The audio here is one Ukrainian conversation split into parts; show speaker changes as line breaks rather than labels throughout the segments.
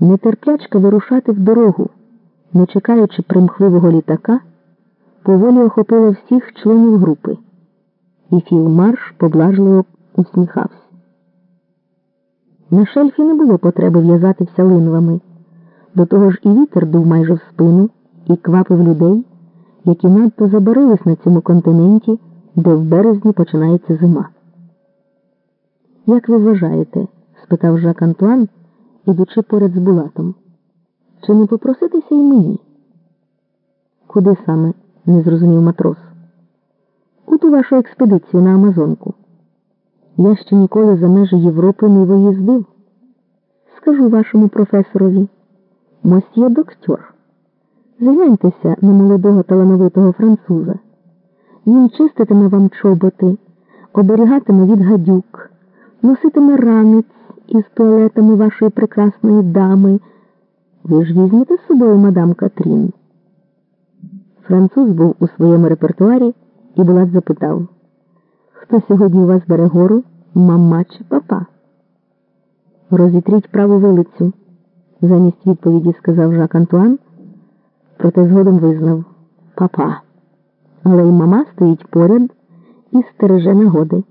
Нетерплячка вирушати в дорогу, не чекаючи примхливого літака, поволі охопила всіх членів групи, і філмарш поблажливо усміхався. На шельфі не було потреби в'язатися линвами. До того ж і вітер дув майже в спину і квапив людей, які надто забарились на цьому континенті, де в березні починається зима. Як ви вважаєте? спитав Жак Антуан, ідучи поряд з Булатом. Чи не попроситися й мені? Куди саме? не зрозумів матрос. У вашу експедицію на Амазонку. Я ще ніколи за межі Європи не виїздив. Скажу вашому професорові, мосьє доктор. Згляньтеся на молодого талановитого француза. Він чиститиме вам чоботи, оберігатиме від гадюк, носитиме ранець із туалетами вашої прекрасної дами. Ви ж візьмете з собою мадам Катрін. Француз був у своєму репертуарі і Булат запитав, хто сьогодні у вас бере гору, мама чи папа? Розітріть праву вилицю, замість відповіді сказав Жак Антуан, проте згодом визнав папа. Але й мама стоїть поряд і стереже нагоди.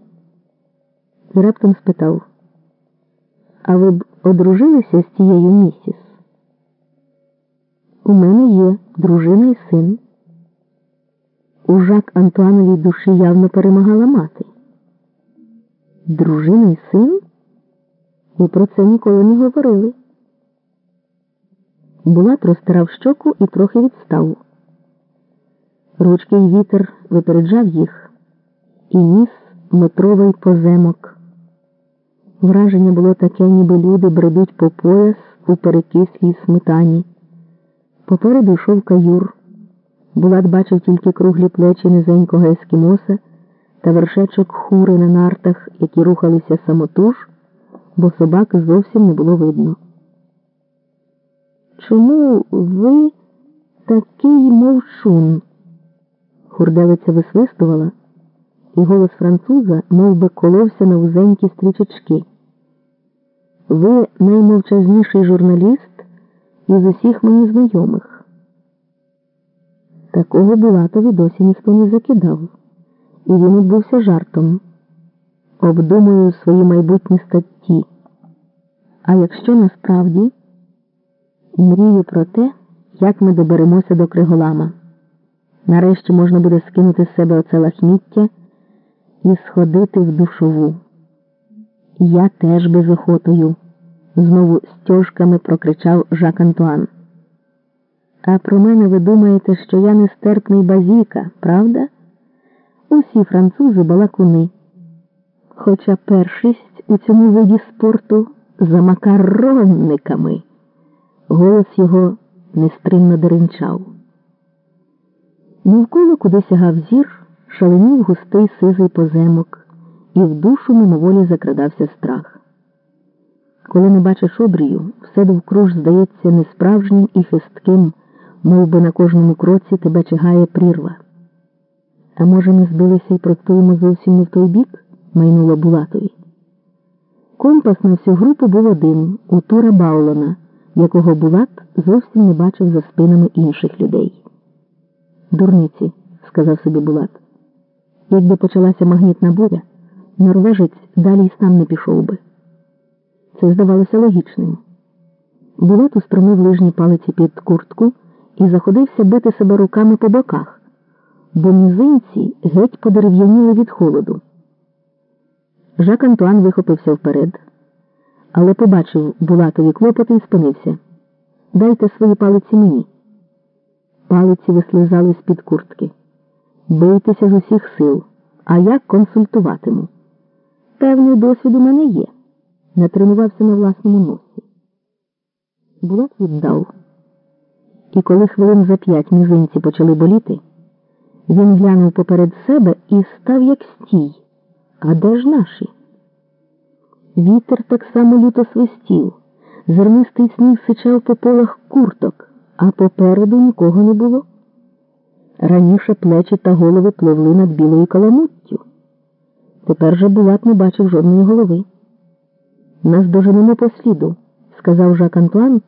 І раптом спитав, а ви б одружилися з тією місіс? У мене є дружина і син. У Жак Антуановій душі явно перемагала мати. Дружина і син? Ви про це ніколи не говорили. Булат розтирав щоку і трохи відстав. Ручки й вітер випереджав їх і ніс метровий поземок. Враження було таке, ніби люди бредуть по пояс у перекислій сметані. Попереду йшов каюр. Булат бачив тільки круглі плечі низенького ескімоса та вершечок хури на нартах, які рухалися самотуж, бо собак зовсім не було видно. Чому ви такий мовчун? Хурделиця висвистувала, і голос француза мов би, коловся на вузенькі стрічечки. Ви наймовчазніший журналіст із усіх мені знайомих. Такого Булатові досі ніхто не закидав, і він відбувся жартом. Обдумую свої майбутні статті. А якщо насправді мрію про те, як ми доберемося до Криголама. Нарешті можна буде скинути з себе оце лахміття і сходити в душову. Я теж без охотою, знову стяжками прокричав Жак Антуан. А про мене ви думаєте, що я нестерпний базіка, правда? Усі французи балакуни. Хоча першість у цьому виді спорту за макаронниками. Голос його нестримно деренчав. Навколо, куди сягав зір, шаленів густий сизий поземок, і в душу мимоволі закрадався страх. Коли не бачиш обрію, все довкруж здається несправжнім і хистким, мов би на кожному кроці тебе чигає прірва. А може, ми збилися і простуємо зовсім не в той бік? майнула Булатові. Компас на всю групу був один у Тура Баулона, якого Булат зовсім не бачив за спинами інших людей. Дурниці, сказав собі Булат. Якби почалася магнітна буря, норвежець далі й сам не пішов би. Це здавалося логічним. Булат устромив лижні палиці під куртку і заходився бити себе руками по боках, бо мізинці геть подерев'яніли від холоду. Жак Антуан вихопився вперед, але побачив Булатові клопоти і спинився. Дайте свої палиці мені. Палиці вислизали з-під куртки. Бийтеся з усіх сил, а я консультуватиму. Певний досвід у мене є. Натренувався на власному носі. Булат віддав. І коли хвилин за п'ять мізинці почали боліти, він глянув поперед себе і став як стій. А де ж наші? Вітер так само люто свистів, зернистий сніг сичав по полах курток, а попереду нікого не було. Раніше плечі та голови пливли над білою каламуттю. Тепер же Булат не бачив жодної голови. Нас доженемо по сліду, сказав Жак Антуан.